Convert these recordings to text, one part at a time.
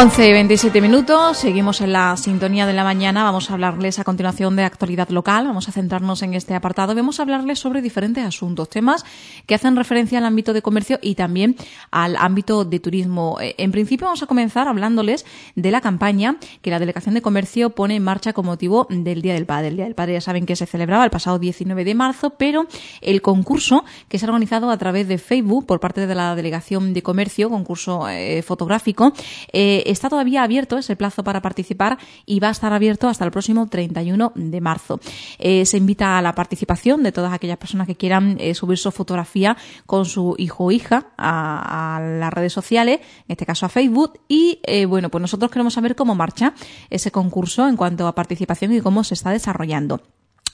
11 y 27 minutos, seguimos en la sintonía de la mañana. Vamos a hablarles a continuación de actualidad local. Vamos a centrarnos en este apartado. Vamos a hablarles sobre diferentes asuntos, temas que hacen referencia al ámbito de comercio y también al ámbito de turismo. Eh, en principio, vamos a comenzar hablándoles de la campaña que la Delegación de Comercio pone en marcha con motivo del Día del Padre. El Día del Padre ya saben que se celebraba el pasado 19 de marzo, pero el concurso que se ha organizado a través de Facebook por parte de la Delegación de Comercio, concurso eh, fotográfico, eh, está todavía abierto ese plazo para participar y va a estar abierto hasta el próximo 31 de marzo. Eh, se invita a la participación de todas aquellas personas que quieran eh, subir su fotografía con su hijo o hija a, las redes sociales, en este caso a Facebook. Y eh, bueno, pues nosotros queremos saber cómo marcha ese concurso en cuanto a participación y cómo se está desarrollando.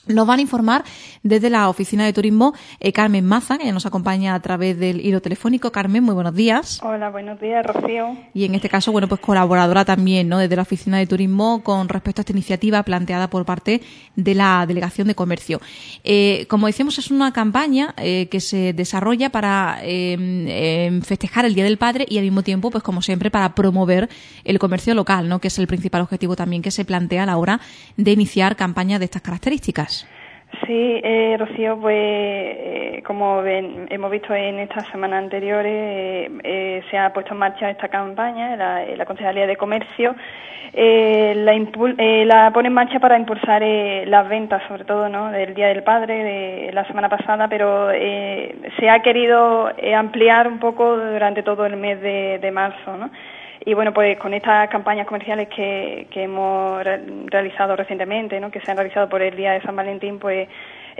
Nos van a informar desde la Oficina de Turismo eh, Carmen Maza, que nos acompaña a través del hilo telefónico. Carmen, muy buenos días. Hola, buenos días, Rocío. Y en este caso, bueno, pues colaboradora también, ¿no? Desde la Oficina de Turismo con respecto a esta iniciativa planteada por parte de la Delegación de Comercio. Eh, como decíamos, es una campaña eh, que se desarrolla para em, em, festejar el Día del Padre y al mismo tiempo, pues como siempre, para promover el comercio local, ¿no? Que es el principal objetivo también que se plantea a la hora de iniciar campañas de estas características. Sí, eh, Rocío, pues eh, como hemos visto en estas semanas anteriores, eh, se ha puesto en marcha esta campaña, la, la Concejalía de Comercio, la, la, pone en marcha para impulsar las ventas, sobre todo ¿no? del Día del Padre de la semana pasada, pero se ha querido ampliar un poco durante todo el mes de, de marzo, ¿no? Y bueno, pues con estas campañas comerciales que, que hemos realizado recientemente, ¿no? que se han realizado por el Día de San Valentín, pues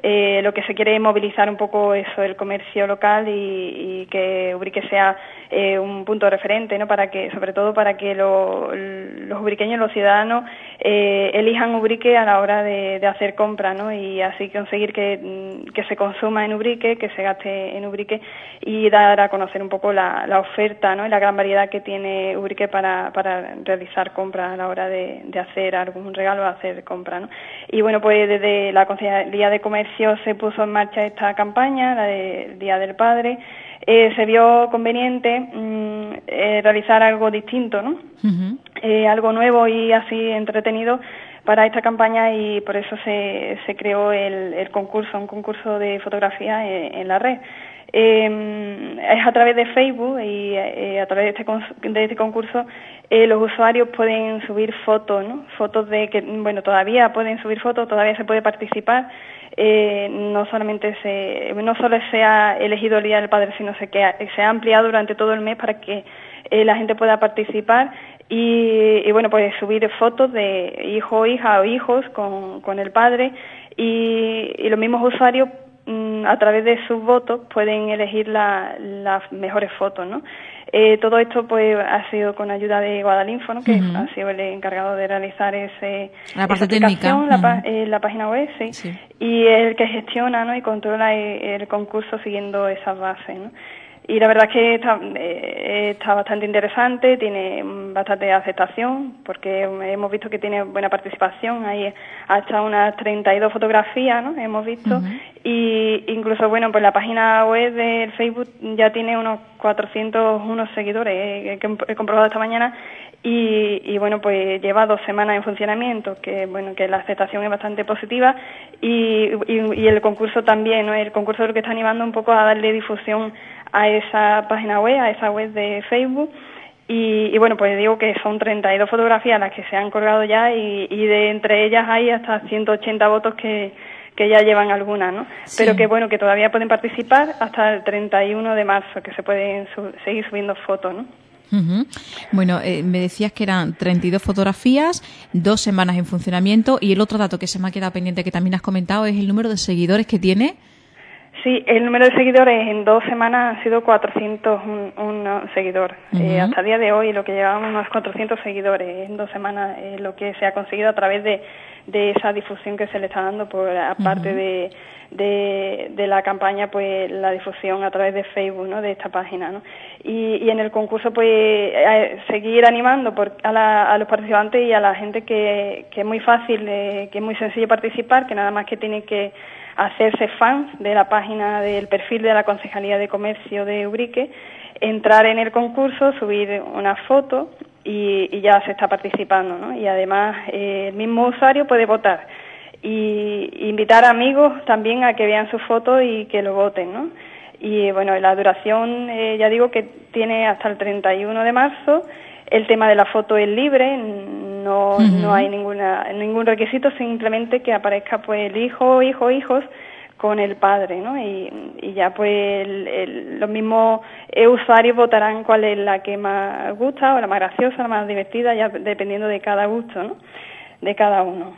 eh, lo que se quiere es movilizar un poco eso, el comercio local y, que Ubrique sea eh, un punto referente, ¿no? Para que, sobre todo para que los ubriqueños, los ciudadanos, eh, elijan Ubrique a la hora de, hacer compras, ¿no? Y así conseguir que, se consuma en Ubrique, que se gaste en Ubrique y dar a conocer un poco la, oferta, ¿no? Y la gran variedad que tiene Ubrique para, para realizar compras a la hora de, hacer algún regalo, hacer compras, ¿no? Y bueno, pues desde la Consejería de Comercio se puso en marcha esta campaña, la del Día del Padre, eh, se vio conveniente mm, eh, realizar algo distinto, ¿no? Eh, algo nuevo y así entretenido para esta campaña y por eso se, se creó el, concurso, un concurso de fotografía en, la red. es a través de Facebook y a través de este, de este concurso los usuarios pueden subir fotos, ¿no? Fotos de que, bueno, todavía pueden subir fotos, todavía se puede participar eh, no solamente se, no solo se ha elegido el Día del Padre, sino se, que se ha ampliado durante todo el mes para que eh, la gente pueda participar y, bueno, pues subir fotos de hijo, hija o hijos con, con el padre y, los mismos usuarios mm, a través de sus votos pueden elegir las mejores fotos, ¿no? Eh, todo esto pues ha sido con ayuda de Guadalinfo, ¿no? que ha sido el encargado de realizar ese, la parte técnica. La, eh, la, página web, sí, y el que gestiona ¿no? y controla el, concurso siguiendo esas bases. ¿no? Y la verdad es que está, eh, está, bastante interesante, tiene bastante aceptación, porque hemos visto que tiene buena participación, hay hasta unas 32 fotografías, ¿no? Hemos visto, y incluso, bueno, pues la página web del Facebook ya tiene unos 401 seguidores, eh, que he comprobado esta mañana, y, y, bueno, pues lleva dos semanas en funcionamiento, que bueno, que la aceptación es bastante positiva. Y, y, el concurso también, ¿no? El concurso es lo que está animando un poco a darle difusión a esa página web, a esa web de Facebook. Y, bueno, pues digo que son 32 fotografías las que se han colgado ya y, de entre ellas hay hasta 180 votos que, que ya llevan algunas, ¿no? Pero que bueno, que todavía pueden participar hasta el 31 de marzo, que se pueden seguir subiendo fotos, ¿no? Bueno, eh, me decías que eran 32 fotografías, dos semanas en funcionamiento y el otro dato que se me ha quedado pendiente que también has comentado es el número de seguidores que tiene. Sí, el número de seguidores en dos semanas ha sido 401 seguidores. Eh, hasta el día de hoy lo que llevamos unos 400 seguidores en dos semanas es lo que se ha conseguido a través de, de esa difusión que se le está dando por aparte de, de, la campaña pues la difusión a través de Facebook ¿no? de esta página ¿no? y, y en el concurso pues eh, seguir animando por, a, a, los participantes y a la gente que, que es muy fácil que es muy sencillo participar que nada más que tiene que hacerse fans de la página del perfil de la Concejalía de Comercio de Ubrique, entrar en el concurso, subir una foto y, ya se está participando, ¿no? Y además el mismo usuario puede votar y invitar amigos también a que vean su foto y que lo voten, ¿no? Y bueno, la duración, eh, ya digo que tiene hasta el 31 de marzo. El tema de la foto es libre, no, no hay ninguna, ningún requisito, simplemente que aparezca pues el hijo, hijo, hijos con el padre, ¿no? Y, ya pues los mismos usuarios votarán cuál es la que más gusta o la más graciosa, la más divertida, ya dependiendo de cada gusto, ¿no? De cada uno.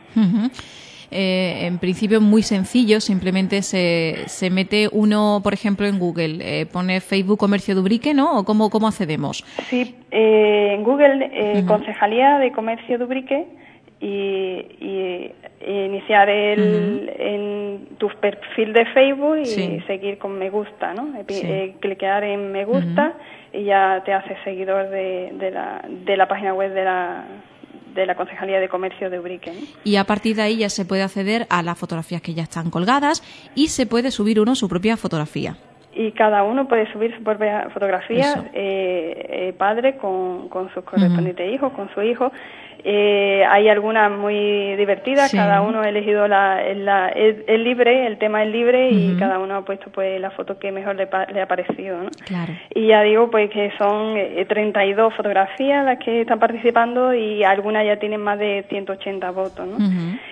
Eh, en principio muy sencillo, simplemente se, se mete uno, por ejemplo, en Google, eh, pone Facebook Comercio de Ubrique, ¿no? ¿O cómo, cómo accedemos? Sí, eh, en Google, Concejalía de Comercio de Ubrique y, iniciar el, en tu perfil de Facebook y seguir con me gusta, ¿no? cliquear en me gusta y ya te hace seguidor de, de, la, de la página web de la de la Concejalía de Comercio de Ubrique. Y a partir de ahí ya se puede acceder a las fotografías que ya están colgadas y se puede subir uno su propia fotografía. Y cada uno puede subir su propia fotografía, eh, eh, padre con, con sus correspondientes hijos, con su hijo, eh, hay algunas muy divertidas, cada uno ha elegido la, el, libre, el tema es libre y cada uno ha puesto pues la foto que mejor le, le ha parecido. ¿no? Y ya digo pues que son 32 eh, fotografías las que están participando y algunas ya tienen más de 180 votos. ¿no?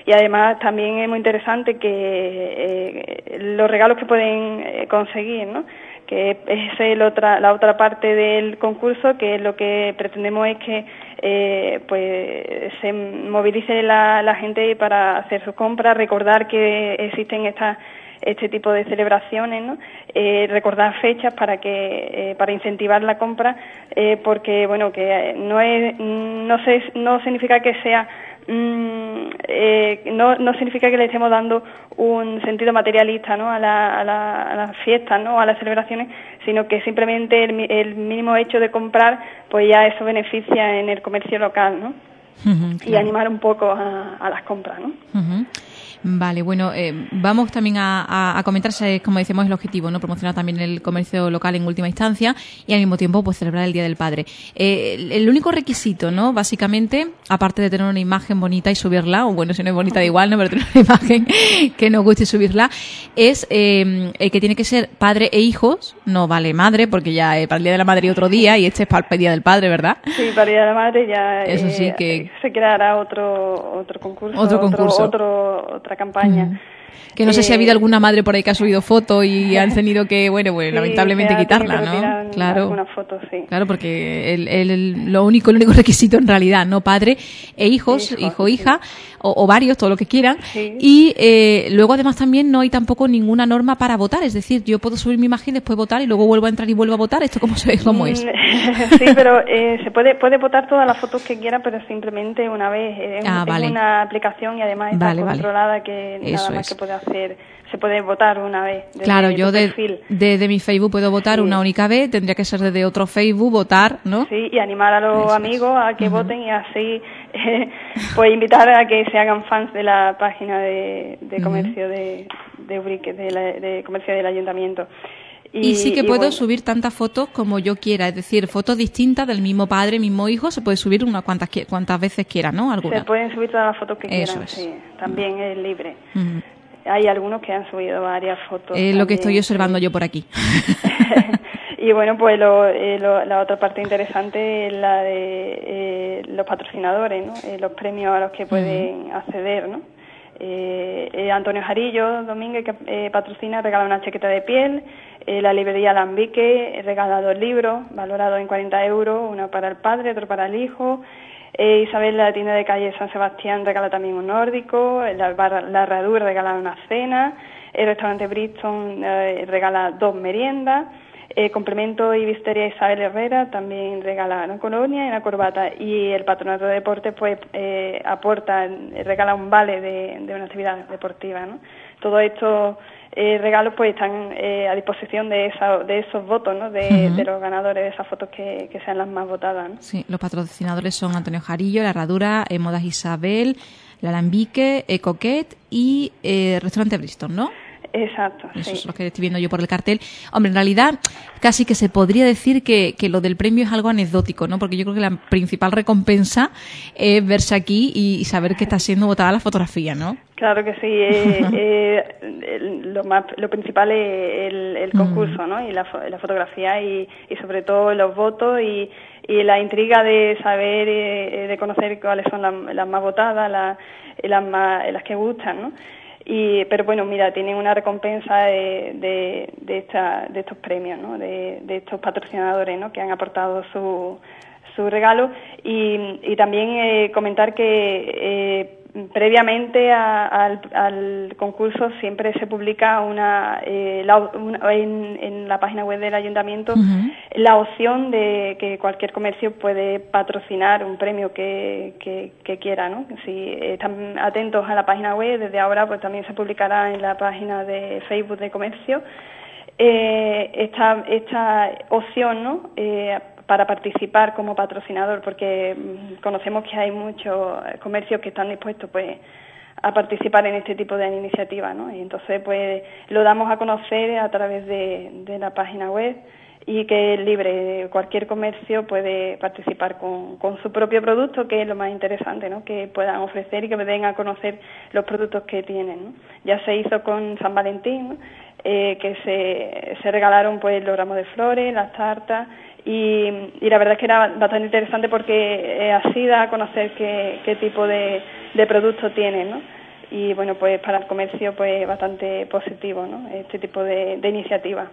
Y además también es muy interesante que eh, los regalos que pueden eh, conseguir, ¿no? que es el otra, la otra parte del concurso, que lo que pretendemos es que eh, pues se movilice la, la gente para hacer sus compras, recordar que existen estas este tipo de celebraciones, ¿no? Eh, recordar fechas para que eh, para incentivar la compra, eh, porque bueno que no es no se, no significa que sea Mm, eh, no, no significa que le estemos dando un sentido materialista ¿no? a, la, a, a las fiestas, ¿no? a las celebraciones, sino que simplemente el, mínimo hecho de comprar, pues ya eso beneficia en el comercio local, ¿no? Y animar un poco a, a las compras, ¿no? Vale, bueno, eh, vamos también a, a, comentar, como decimos, el objetivo, ¿no? Promocionar también el comercio local en última instancia y al mismo tiempo, pues celebrar el Día del Padre. Eh, el, único requisito, ¿no? Básicamente, aparte de tener una imagen bonita y subirla, o bueno, si no es bonita da igual, ¿no? Pero tener una imagen que nos guste subirla, es eh, que tiene que ser padre e hijos, no vale madre, porque ya para el Día de la Madre y otro día, y este es para el Día del Padre, ¿verdad? Sí, para el Día de la Madre ya Eso sí que... se creará otro, otro concurso, otro, concurso. Otro, otra campaña. Que no sé si ha habido eh, alguna madre por ahí que ha subido foto y han tenido que, bueno, pues lamentablemente quitarla, ¿no? Claro. sí. Claro, porque el, lo único, el único requisito en realidad, ¿no? Padre e hijos, hijo, hija, o, varios, todo lo que quieran. Y eh, luego además también no hay tampoco ninguna norma para votar, es decir, yo puedo subir mi imagen, después votar y luego vuelvo a entrar y vuelvo a votar. ¿Esto cómo se? ¿Cómo es? Mm, sí, pero eh, se puede, puede votar todas las fotos que quiera, pero simplemente una vez. Es, ah, una aplicación y además está controlada que nada más que puede hacer se puede votar una vez. Claro, yo desde de, mi Facebook puedo votar una única vez, tendría que ser desde otro Facebook votar, ¿no? Sí, y animar a los amigos a que voten y así, pues invitar a que se hagan fans de la página de, comercio de, de Ubrique, de, comercio del ayuntamiento. Y, sí que puedo subir tantas fotos como yo quiera, es decir, fotos distintas del mismo padre, mismo hijo, se puede subir unas cuantas, cuantas veces quiera, ¿no? Se pueden subir todas las fotos que quieran, sí, también es libre hay algunos que han subido varias fotos. Es lo que estoy observando yo por aquí. y bueno, pues eh, lo, la otra parte interesante es la de eh, los patrocinadores, ¿no? Eh, los premios a los que pueden acceder, ¿no? Antonio Jarillo Domínguez, que patrocina, regala una chaqueta de piel. la librería Lambique regala dos libros, valorados en 40 euros, uno para el padre, otro para el hijo. Eh, Isabel, la tienda de calle San Sebastián, regala también un nórdico. La, la Herradura regala una cena. El restaurante Bristol eh, regala dos meriendas. Eh, complemento y Visteria Isabel Herrera también regala una colonia y una corbata. Y el Patronato de Deportes pues eh, aporta, regala un vale de, de una actividad deportiva. ¿no? Todo esto eh, regalos pues están eh, a disposición de, esa, de esos votos, ¿no? De, los ganadores de esas fotos que, sean las más votadas. ¿no? Sí, los patrocinadores son Antonio Jarillo, La Herradura, eh, Modas Isabel, La Lambique, Coquet y Restaurante Bristol, ¿no? Exacto. Eso es lo que estoy viendo yo por el cartel. Hombre, en realidad casi que se podría decir que, que, lo del premio es algo anecdótico, ¿no? Porque yo creo que la principal recompensa es verse aquí y, saber que está siendo votada la fotografía, ¿no? Claro que sí. Eh, eh, lo, más, lo principal es el, concurso, ¿no? Y la, la fotografía y, y, sobre todo los votos y, y la intriga de saber, eh, de conocer cuáles son las, las más votadas, las, las, más, las que gustan, ¿no? Y, pero bueno, mira, tienen una recompensa de, de, esta, de estos premios, ¿no? de, estos patrocinadores que han aportado su, su regalo. Y, y también eh, comentar que eh, previamente al, concurso siempre se publica una, eh, en, la página web del ayuntamiento la opción de que cualquier comercio puede patrocinar un premio que, que, quiera, ¿no? Si están atentos a la página web, desde ahora pues también se publicará en la página de Facebook de comercio eh, esta, esta opción, ¿no? Eh, para participar como patrocinador, porque mm, conocemos que hay muchos comercios que están dispuestos, pues, a participar en este tipo de iniciativas, ¿no? Y entonces, pues, lo damos a conocer a través de, de la página web y que es libre, cualquier comercio puede participar con, con, su propio producto, que es lo más interesante, ¿no? que puedan ofrecer y que den a conocer los productos que tienen. ¿no? Ya se hizo con San Valentín, eh, que se, se regalaron pues los ramos de flores, las tartas y, la verdad es que era bastante interesante porque eh, así da a conocer qué, qué tipo de, de producto tienen, ¿no? Y bueno, pues para el comercio pues bastante positivo, ¿no? Este tipo de, de iniciativa.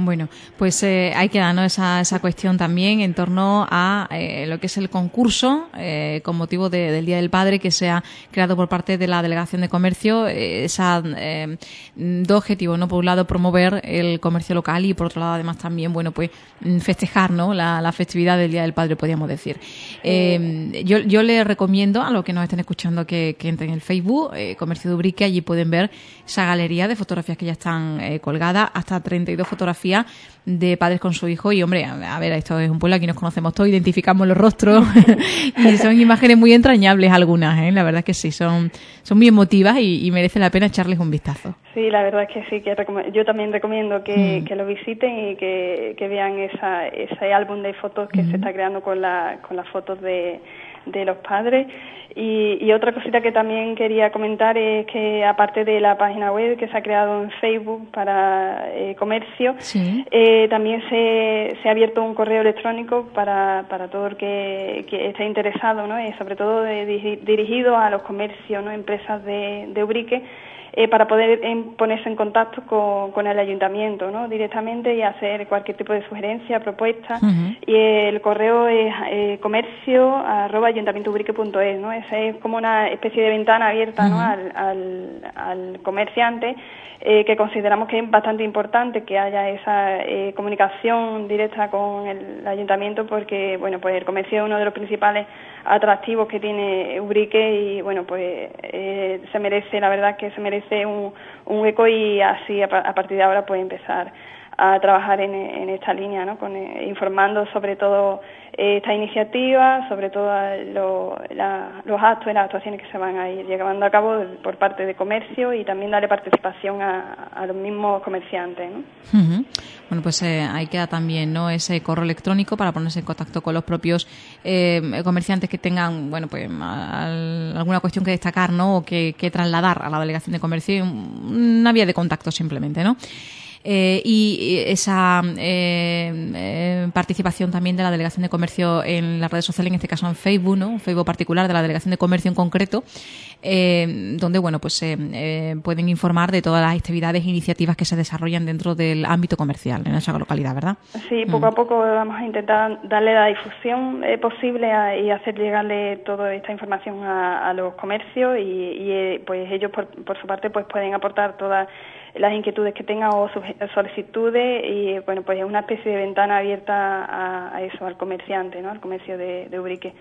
Bueno, pues eh, hay que esa, esa cuestión también en torno a eh, lo que es el concurso eh, con motivo del Día del Padre que se ha creado por parte de la Delegación de Comercio. esa dos objetivos, ¿no? Por un lado, promover el comercio local y por otro lado, además, también, bueno, pues festejar, ¿no? La, festividad del Día del Padre, podríamos decir. yo, yo les recomiendo a los que nos estén escuchando que, que entren en el Facebook, Comercio de Ubrique, allí pueden ver esa galería de fotografías que ya están colgadas, hasta 32 fotografías de padres con su hijo y hombre, a ver, esto es un pueblo aquí nos conocemos todos, identificamos los rostros y son imágenes muy entrañables algunas, ¿eh? la verdad es que sí, son, son muy emotivas y, merece la pena echarles un vistazo. Sí, la verdad es que sí, que yo también recomiendo que, mm. lo visiten y que, vean esa, ese álbum de fotos que se está creando con, la, con las fotos de, de los padres y, otra cosita que también quería comentar es que aparte de la página web que se ha creado en Facebook para eh, comercio, eh, también se, se, ha abierto un correo electrónico para, para todo el que, esté interesado, ¿no? y sobre todo dirigido a los comercios, ¿no? empresas de, de Ubrique eh, para poder ponerse en contacto con, el ayuntamiento ¿no? directamente y hacer cualquier tipo de sugerencia, propuesta. Y el correo es eh, comercio arroba ayuntamientoubrique.es, ¿no? Esa es como una especie de ventana abierta ¿no? al, al, comerciante eh, que consideramos que es bastante importante que haya esa eh, comunicación directa con el ayuntamiento porque bueno pues el comercio es uno de los principales atractivos que tiene Ubrique y bueno pues se merece la verdad que se merece un, un eco y así a, partir de ahora puede empezar a trabajar en, en esta línea, ¿no? Con, eh, informando sobre todo eh, esta iniciativa, sobre todo los actos y las actuaciones que se van a ir llevando a cabo por parte de comercio y también darle participación a, los mismos comerciantes. ¿no? Bueno, pues eh, ahí queda también ¿no? ese correo electrónico para ponerse en contacto con los propios eh, comerciantes que tengan bueno pues alguna cuestión que destacar ¿no? o que, que trasladar a la delegación de comercio, una vía de contacto simplemente. ¿no? Eh, y esa eh, eh, participación también de la Delegación de Comercio en las redes sociales, en este caso en Facebook, ¿no? un Facebook particular de la Delegación de Comercio en concreto, donde bueno pues pueden informar de todas las actividades e iniciativas que se desarrollan dentro del ámbito comercial en esa localidad, ¿verdad? Sí, poco a mm. poco vamos a intentar darle la difusión posible y hacer llegarle toda esta información a, los comercios y, pues ellos por, por su parte pues pueden aportar todas las inquietudes que tengan o solicitudes y bueno pues es una especie de ventana abierta a, eso al comerciante no al comercio de, Ubrique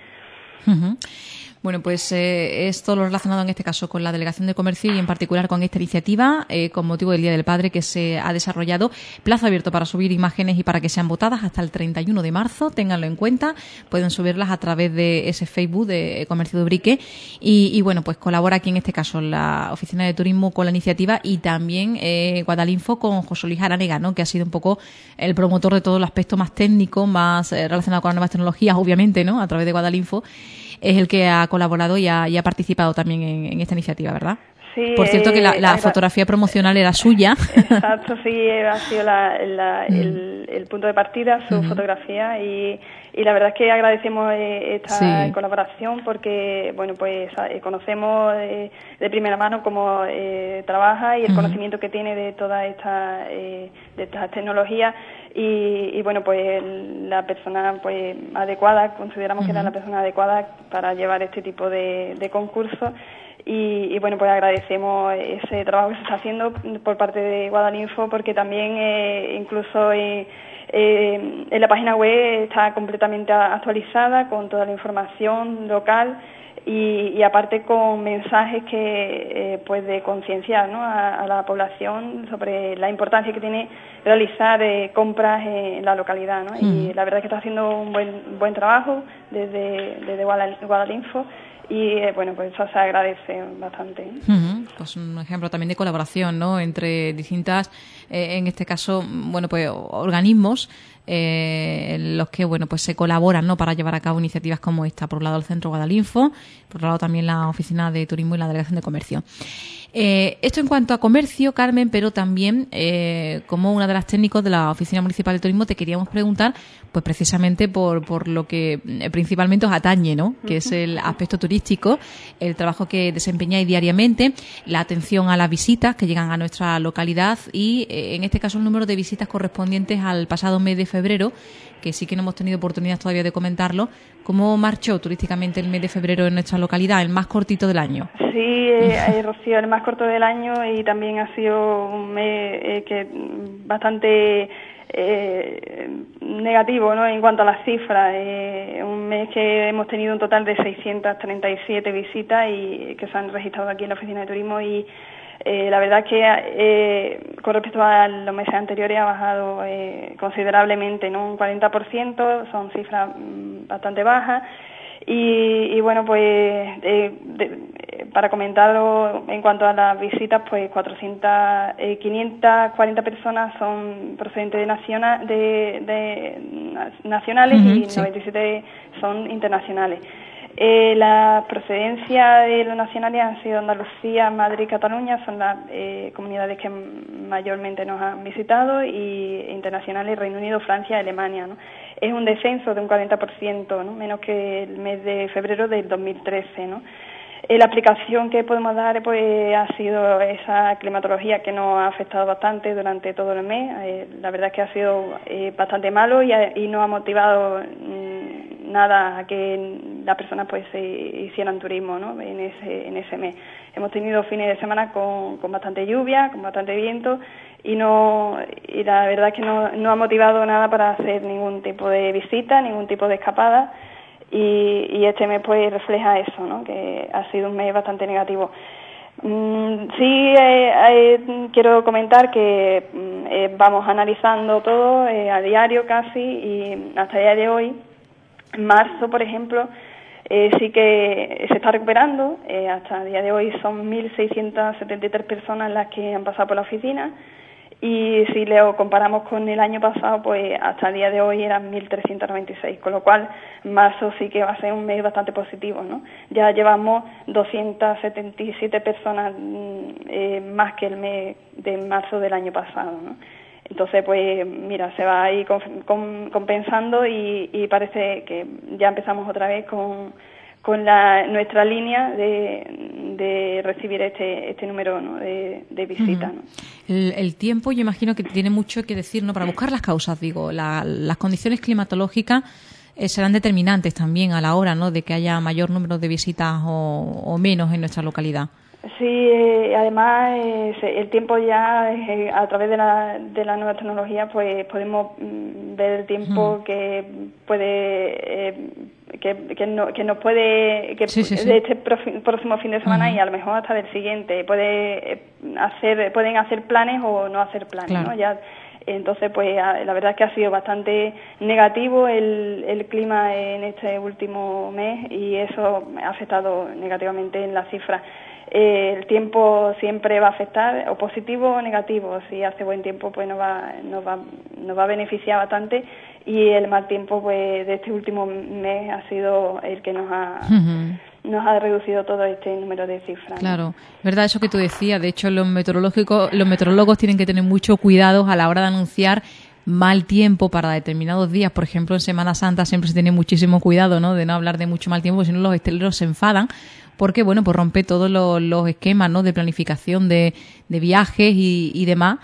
Bueno, pues eh, es todo lo relacionado en este caso con la Delegación de Comercio y en particular con esta iniciativa eh, con motivo del Día del Padre que se ha desarrollado. Plazo abierto para subir imágenes y para que sean votadas hasta el 31 de marzo. Ténganlo en cuenta. Pueden subirlas a través de ese Facebook de Comercio de Ubrique. Y, bueno, pues colabora aquí en este caso la Oficina de Turismo con la iniciativa y también eh, Guadalinfo con José Luis Aranega, ¿no? que ha sido un poco el promotor de todo el aspecto más técnico, más eh, relacionado con las nuevas tecnologías, obviamente, ¿no? a través de Guadalinfo es el que ha colaborado y ha, participado también en, esta iniciativa, ¿verdad? Sí, Por cierto, que la, eh, fotografía promocional era suya. Exacto, sí, ha sido el, punto de partida, su fotografía, y, la verdad es que agradecemos eh, esta colaboración porque, bueno, pues eh, conocemos de primera mano cómo trabaja y el conocimiento que tiene de toda esta, de estas tecnologías y, bueno pues la persona pues adecuada consideramos que era la persona adecuada para llevar este tipo de, de concursos y, bueno pues agradecemos ese trabajo que se está haciendo por parte de Guadalinfo porque también eh, incluso eh, eh, en la página web está completamente actualizada con toda la información local y, aparte con mensajes que eh, pues de concienciar ¿no? a, la población sobre la importancia que tiene realizar eh, compras en la localidad ¿no? y mm. la verdad es que está haciendo un buen buen trabajo desde desde Guadalinfo y eh, bueno pues eso se agradece bastante pues un ejemplo también de colaboración no entre distintas en este caso bueno pues organismos eh, los que bueno pues se colaboran ¿no? para llevar a cabo iniciativas como esta. Por un lado el Centro Guadalinfo, por otro lado también la Oficina de Turismo y la Delegación de Comercio. Eh, esto en cuanto a comercio, Carmen, pero también eh, como una de las técnicos de la Oficina Municipal de Turismo te queríamos preguntar, pues precisamente por, por lo que principalmente os atañe, ¿no? Que es el aspecto turístico, el trabajo que desempeñáis diariamente, la atención a las visitas que llegan a nuestra localidad y, en este caso, el número de visitas correspondientes al pasado mes de febrero, que sí que no hemos tenido oportunidad todavía de comentarlo. ¿Cómo marchó turísticamente el mes de febrero en nuestra localidad, el más cortito del año? Sí, eh, Rocío, el más corto del año y también ha sido un mes eh, que bastante eh, negativo ¿no? en cuanto a las cifras. Eh, un mes que hemos tenido un total de 637 visitas y que se han registrado aquí en la oficina de turismo y eh, la verdad que eh, con respecto a los meses anteriores ha bajado eh, considerablemente, ¿no? Un 40%, son cifras mm, bastante bajas. Y, bueno, pues para comentarlo en cuanto a las visitas, pues 400, 540 personas son procedentes de, naciona, de, nacionales y 97 son internacionales. Eh, la procedencia de los nacionales han sido Andalucía, Madrid y Cataluña, son las eh, comunidades que mayormente nos han visitado, y internacionales Reino Unido, Francia y Alemania. ¿no? Es un descenso de un 40%, ¿no? menos que el mes de febrero del 2013. ¿no? Eh, la aplicación que podemos dar pues ha sido esa climatología que nos ha afectado bastante durante todo el mes. Eh, la verdad es que ha sido eh, bastante malo y, y no ha motivado mm, nada a que las personas pues hicieran turismo ¿no? en, ese, en ese mes. Hemos tenido fines de semana con, con bastante lluvia, con bastante viento y no y la verdad es que no, no ha motivado nada para hacer ningún tipo de visita, ningún tipo de escapada y, este mes pues refleja eso, ¿no? que ha sido un mes bastante negativo. Mm, sí, eh, eh, quiero comentar que mm, eh, vamos analizando todo a diario casi y hasta el día de hoy, marzo, por ejemplo, sí que se está recuperando. hasta el día de hoy son 1.673 personas las que han pasado por la oficina y si lo comparamos con el año pasado, pues hasta el día de hoy eran 1.396, con lo cual marzo sí que va a ser un mes bastante positivo, ¿no? Ya llevamos 277 personas mm, eh, más que el mes de marzo del año pasado, ¿no? Entonces, pues mira, se va a ir compensando y parece que ya empezamos otra vez con con la, nuestra línea de, recibir este, este número de, visitas. el, tiempo, yo imagino que tiene mucho que decir, ¿no? Para buscar las causas, digo, las condiciones climatológicas eh, serán determinantes también a la hora, ¿no? De que haya mayor número de visitas o, menos en nuestra localidad. Sí, eh, además eh, el tiempo ya a través de la, de la nueva tecnología pues podemos mm, ver el tiempo que puede que, que, no, que nos puede que de este próximo fin de semana y a lo mejor hasta del siguiente. Puede eh, hacer pueden hacer planes o no hacer planes ¿no? ya entonces pues la verdad es que ha sido bastante negativo el, el clima en este último mes y eso ha afectado negativamente en las cifras eh, el tiempo siempre va a afectar, o positivo o negativo. Si hace buen tiempo, pues nos va, nos va, nos va a beneficiar bastante. Y el mal tiempo pues de este último mes ha sido el que nos ha nos ha reducido todo este número de cifras. Claro, verdad eso que tú decías, de hecho los meteorológicos los meteorólogos tienen que tener mucho cuidado a la hora de anunciar mal tiempo para determinados días, por ejemplo en Semana Santa siempre se tiene muchísimo cuidado, ¿no? de no hablar de mucho mal tiempo, si no los esteleros se enfadan porque bueno, pues rompe todos los, esquemas ¿no? de planificación de, de viajes y, y demás.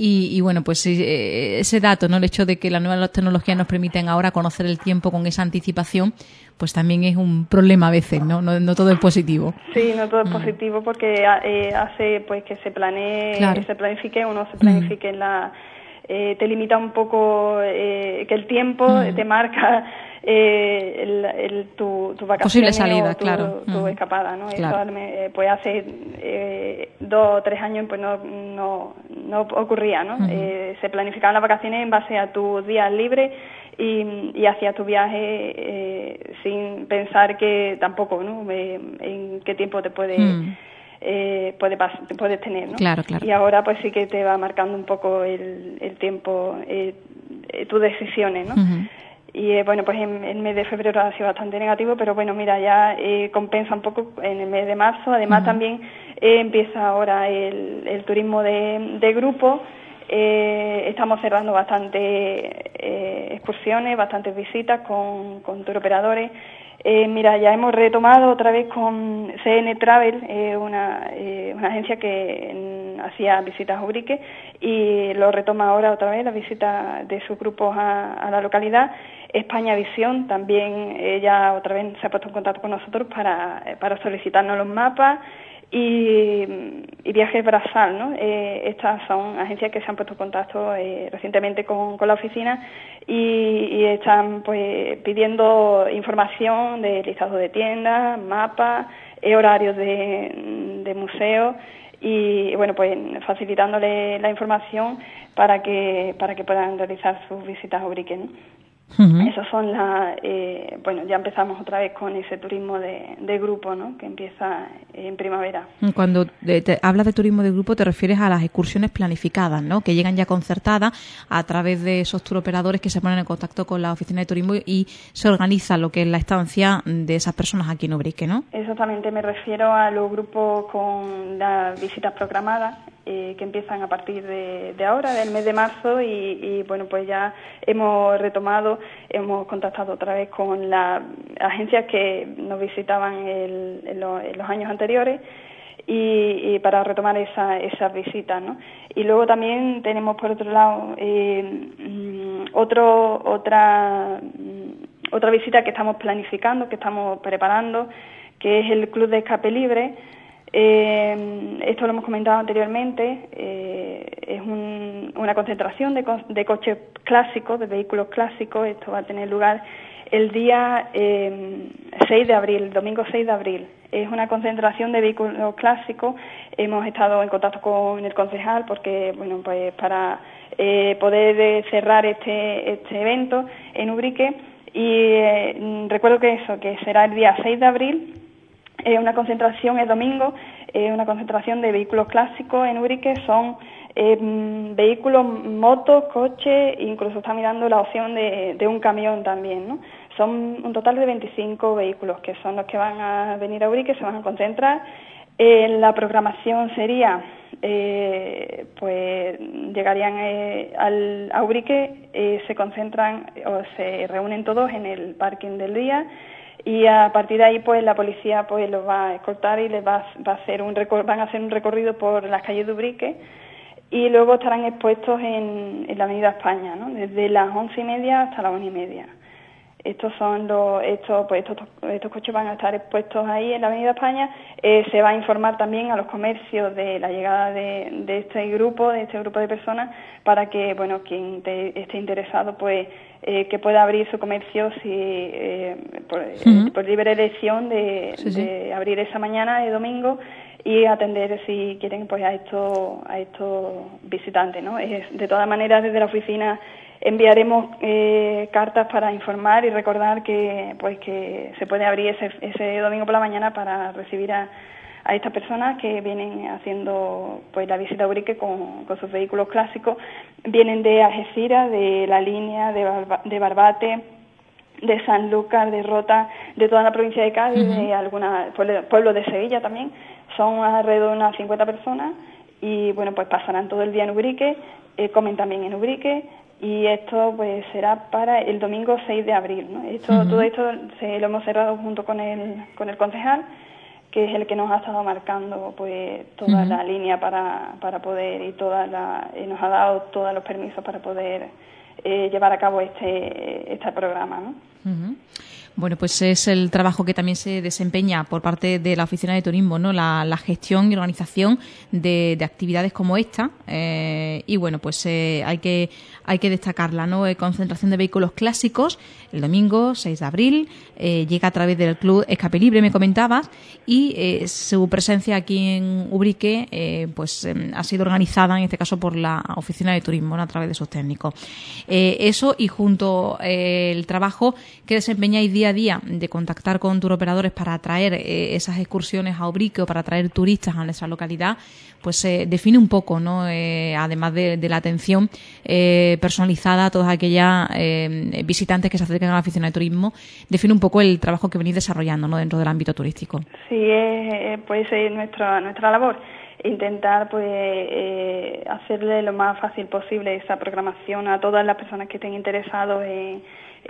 Y, bueno, pues eh, ese dato, ¿no? El hecho de que las nuevas tecnologías nos permiten ahora conocer el tiempo con esa anticipación, pues también es un problema a veces, ¿no? No, todo es positivo. Sí, no todo es mm. positivo porque eh, hace pues que se planee, que se planifique, uno se planifique en la... Eh, te limita un poco que el tiempo mm. te marca eh, el, el, tu, tu vacaciones salida, o tu, claro. tu escapada, ¿no? Eh, pues hace eh, dos o tres años pues no, no, no ocurría, ¿no? eh, se planificaban las vacaciones en base a tus días libres y, y hacías tu viaje eh, sin pensar que tampoco, ¿no? en qué tiempo te puede... Mm. Eh, puede puedes tener, ¿no? Claro, claro. Y ahora pues sí que te va marcando un poco el, el tiempo, eh, tus decisiones, ¿no? y eh, bueno, pues en el mes de febrero ha sido bastante negativo, pero bueno, mira, ya eh, compensa un poco en el mes de marzo. Además, también eh, empieza ahora el, el turismo de, de grupo. estamos cerrando bastante excursiones, bastantes visitas con, con tour operadores. Eh, mira, ya hemos retomado otra vez con CN Travel, eh, una, eh, una agencia que hacía visitas a Ubrique y lo retoma ahora otra vez, la visita de sus grupos a, la localidad. España Visión también ella otra vez se ha puesto en contacto con nosotros para, para solicitarnos los mapas y, Viajes Brazal, ¿no? Eh, estas son agencias que se han puesto en contacto eh, recientemente con, con, la oficina y, están pues pidiendo información de listados de tiendas, mapas, eh, horarios de, de museos y bueno pues facilitándole la información para que para que puedan realizar sus visitas a Urique. ¿no? Esas son las, eh, bueno, ya empezamos otra vez con ese turismo de, de grupo, ¿no? Que empieza en primavera. Cuando te, hablas de turismo de grupo te refieres a las excursiones planificadas, ¿no? Que llegan ya concertadas a través de esos turoperadores que se ponen en contacto con la oficina de turismo y se organiza lo que es la estancia de esas personas aquí en Ubrique, ¿no? Exactamente, me refiero a los grupos con las visitas programadas eh, que empiezan a partir de, ahora, del mes de marzo, y, bueno, pues ya hemos retomado, hemos contactado otra vez con las agencias que nos visitaban en, los años anteriores. Y, para retomar esa, esas visitas, ¿no? Y luego también tenemos por otro lado eh, mm, otro, otra, mm, otra visita que estamos planificando, que estamos preparando, que es el Club de Escape Libre, eh, esto lo hemos comentado anteriormente, eh, es una concentración de, coches clásicos, de vehículos clásicos, esto va a tener lugar el día 6 eh, de abril, domingo 6 de abril. Es una concentración de vehículos clásicos, hemos estado en contacto con el concejal porque, bueno, pues para poder cerrar este, este evento en Ubrique. Y recuerdo que eso, que será el día 6 de abril eh, una concentración el domingo, eh, una concentración de vehículos clásicos en Urique, son eh, vehículos, motos, coches, incluso está mirando la opción de, un camión también, ¿no? Son un total de 25 vehículos que son los que van a venir a Urique, se van a concentrar. la programación sería, pues llegarían al, a Urique, se concentran o se reúnen todos en el parking del día, y a partir de ahí pues la policía pues los va a escoltar y les va, a hacer un van a hacer un recorrido por las calles de Ubrique y luego estarán expuestos en, la Avenida España, ¿no? desde las once y media hasta las una y media. Estos son los, estos, pues estos, estos coches van a estar expuestos ahí en la Avenida España. Eh, se va a informar también a los comercios de la llegada de, este grupo, de este grupo de personas, para que, bueno, quien esté interesado, pues, eh, que pueda abrir su comercio si, eh, por, libre elección de, abrir esa mañana de domingo y atender si quieren pues a estos a estos visitantes no de todas maneras desde la oficina enviaremos eh, cartas para informar y recordar que pues que se puede abrir ese, ese domingo por la mañana para recibir a, a estas personas que vienen haciendo pues la visita a Urique con, con sus vehículos clásicos. Vienen de Algeciras de la línea de, de Barbate de San Lucas, de Rota, de toda la provincia de Cádiz, de alguna pueblos de Sevilla también, son alrededor de unas 50 personas y bueno, pues pasarán todo el día en Ubrique, eh, comen también en Ubrique, y esto pues será para el domingo 6 de abril. ¿no? Esto, Todo esto se, lo hemos cerrado junto con el, con el concejal, que es el que nos ha estado marcando pues toda la línea para, para poder y toda la, y nos ha dado todos los permisos para poder eh, llevar a cabo este, este programa. ¿no? Bueno, pues es el trabajo que también se desempeña por parte de la Oficina de Turismo, ¿no? La, gestión y organización de, actividades como esta. Eh, y bueno, pues eh, hay que hay que destacarla, ¿no? Eh, concentración de vehículos clásicos el domingo 6 de abril. llega a través del Club Escape Libre, me comentabas, y su presencia aquí en Ubrique, pues ha sido organizada en este caso por la Oficina de Turismo, a través de sus técnicos. eso y junto el trabajo que desempeñáis día día de contactar con turoperadores para atraer eh, esas excursiones a Obrique o para atraer turistas a nuestra localidad, pues se define un poco, ¿no? Eh, además de, la atención eh, personalizada a todas aquellas visitantes que se acercan a la oficina de turismo, define un poco el trabajo que venís desarrollando ¿no? dentro del ámbito turístico. Sí, pues es nuestra, nuestra labor intentar pues hacerle lo más fácil posible esa programación a todas las personas que estén interesados en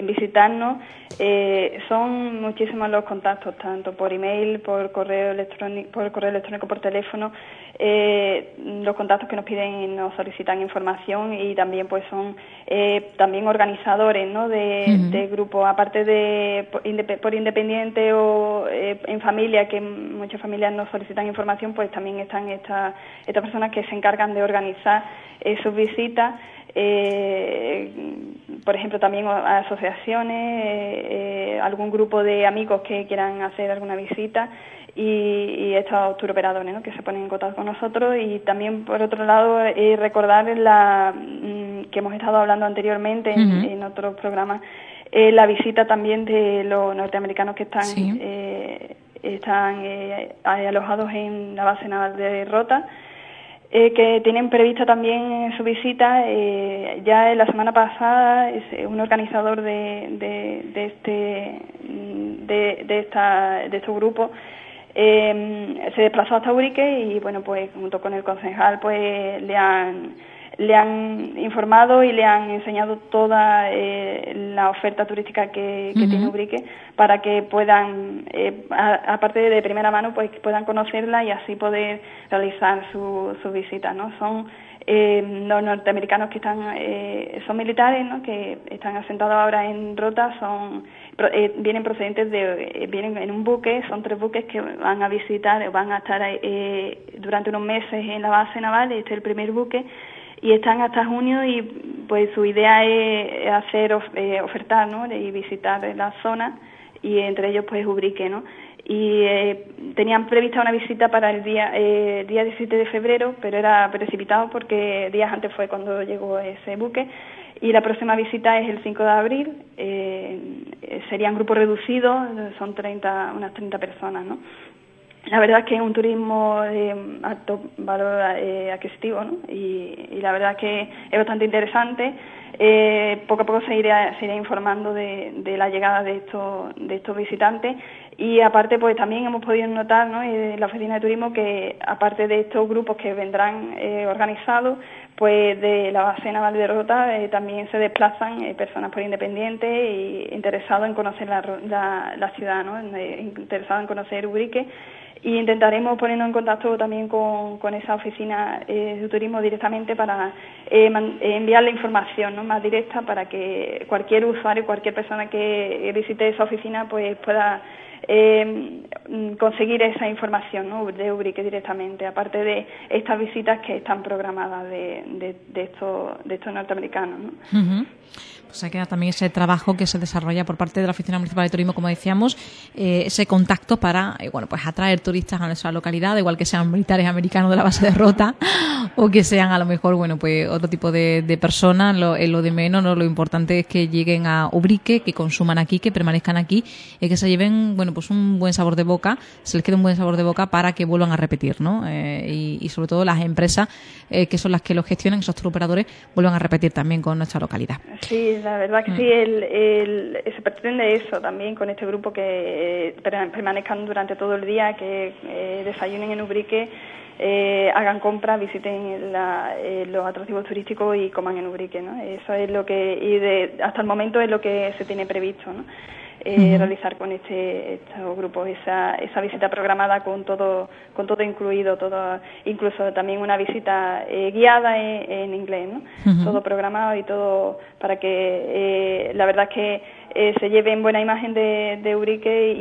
visitarnos. Eh, son muchísimos los contactos, tanto por email, por correo electrónico, por correo electrónico, por teléfono, eh, los contactos que nos piden y nos solicitan información y también pues son eh, también organizadores ¿no? de, grupos, aparte de por, independiente o en familia, que muchas familias nos solicitan información, pues también están estas estas personas que se encargan de organizar sus visitas. Eh, por ejemplo, también asociaciones, eh, eh, algún grupo de amigos que quieran hacer alguna visita y, y estos turoperadores ¿no? que se ponen en contacto con nosotros. Y también, por otro lado, eh, recordar la mm, que hemos estado hablando anteriormente en, otros programas, la visita también de los norteamericanos que están, están alojados en la base naval de Rota eh, que tienen prevista también su visita. Eh, ya la semana pasada es eh, un organizador de, de, este de, de, esta, de este grupo se desplazó hasta Urique y bueno pues junto con el concejal pues le han le han informado y le han enseñado toda eh, la oferta turística que, tiene Ubrique para que puedan, eh, aparte de primera mano, pues puedan conocerla y así poder realizar su, su visita, ¿no? Son eh, los norteamericanos que están, son militares, ¿no? Que están asentados ahora en Rota, son vienen procedentes de, vienen en un buque, son tres buques que van a visitar, van a estar durante unos meses en la base naval, este es el primer buque, y están hasta junio y pues su idea es hacer eh, ofertar ¿no? y visitar la zona y entre ellos pues Ubrique ¿no? y eh, tenían prevista una visita para el día eh, día 17 de febrero pero era precipitado porque días antes fue cuando llegó ese buque y la próxima visita es el 5 de abril serían grupos reducidos son 30 unas 30 personas ¿no? La verdad es que es un turismo de alto valor eh, adquisitivo ¿no? y, la verdad es que es bastante interesante. Eh, poco a poco se irá, informando de, la llegada de estos, visitantes y aparte pues también hemos podido notar ¿no? en la oficina de turismo que aparte de estos grupos que vendrán eh, organizados pues de la base naval de Rota eh, también se desplazan eh, personas por independientes e interesados en conocer la, la, ciudad, ¿no? interesados en conocer Ubrique y intentaremos ponernos en contacto también con, con esa oficina eh, de turismo directamente para eh, enviar la información ¿no? más directa para que cualquier usuario, cualquier persona que visite esa oficina pues pueda eh, conseguir esa información ¿no? de Ubrique directamente, aparte de estas visitas que están programadas de, de, estos, de estos norteamericanos. ¿no? Pues hay que también ese trabajo que se desarrolla por parte de la Oficina Municipal de Turismo, como decíamos, eh, ese contacto para eh, bueno pues atraer turistas a nuestra localidad, igual que sean militares americanos de la base de Rota o que sean a lo mejor bueno pues otro tipo de, personas. Lo, lo de menos, ¿no? lo importante es que lleguen a Ubrique, que consuman aquí, que permanezcan aquí y que se lleven bueno pues un buen sabor de boca, se les quede un buen sabor de boca para que vuelvan a repetir, ¿no? Eh, y, sobre todo las empresas que son las que lo gestionan, esos operadores, vuelvan a repetir también con nuestra localidad. Sí, la verdad que sí, mm. el, el, se pretende eso también con este grupo que eh, permanezcan durante todo el día, que eh, desayunen en Ubrique, eh, hagan compras, visiten los atractivos turísticos y coman en Ubrique, ¿no? Eso es lo que, y de, hasta el momento es lo que se tiene previsto, ¿no? Eh, realizar con este estos grupos esa, esa visita programada con todo con todo incluido todo incluso también una visita eh, guiada en, inglés ¿no? todo programado y todo para que eh, la verdad es que eh, se lleven buena imagen de, de Urique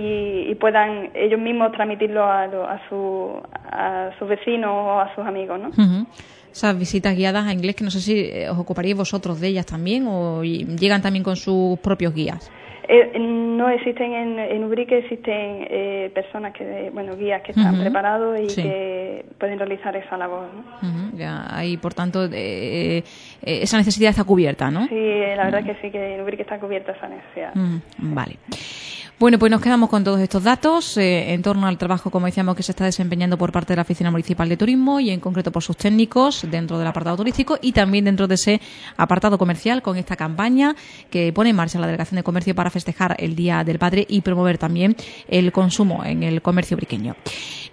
y, puedan ellos mismos transmitirlo a, a, su, a sus vecinos o a sus amigos ¿no? esas visitas guiadas a inglés que no sé si os ocuparíais vosotros de ellas también o llegan también con sus propios guías. Eh, no existen en, en Ubrique, existen eh, personas que, bueno, guías que están preparados y que pueden realizar esa labor. ¿no? ya, ahí, por tanto, eh, esa necesidad está cubierta, ¿no? Sí, la verdad que sí, que en Ubrique está cubierta esa necesidad. Vale. Bueno, pues nos quedamos con todos estos datos eh, en torno al trabajo, como decíamos, que se está desempeñando por parte de la Oficina Municipal de Turismo y en concreto por sus técnicos dentro del apartado turístico y también dentro de ese apartado comercial con esta campaña que pone en marcha la Delegación de Comercio para festejar el Día del Padre y promover también el consumo en el comercio briqueño.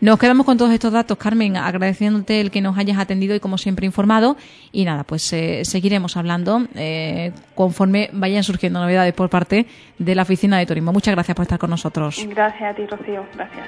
Nos quedamos con todos estos datos, Carmen, agradeciéndote el que nos hayas atendido y como siempre informado. Y nada, pues eh, seguiremos hablando eh, conforme vayan surgiendo novedades por parte de la Oficina de Turismo. Muchas gracias por estar con nosotros. Gracias a ti, Rocío. Gracias.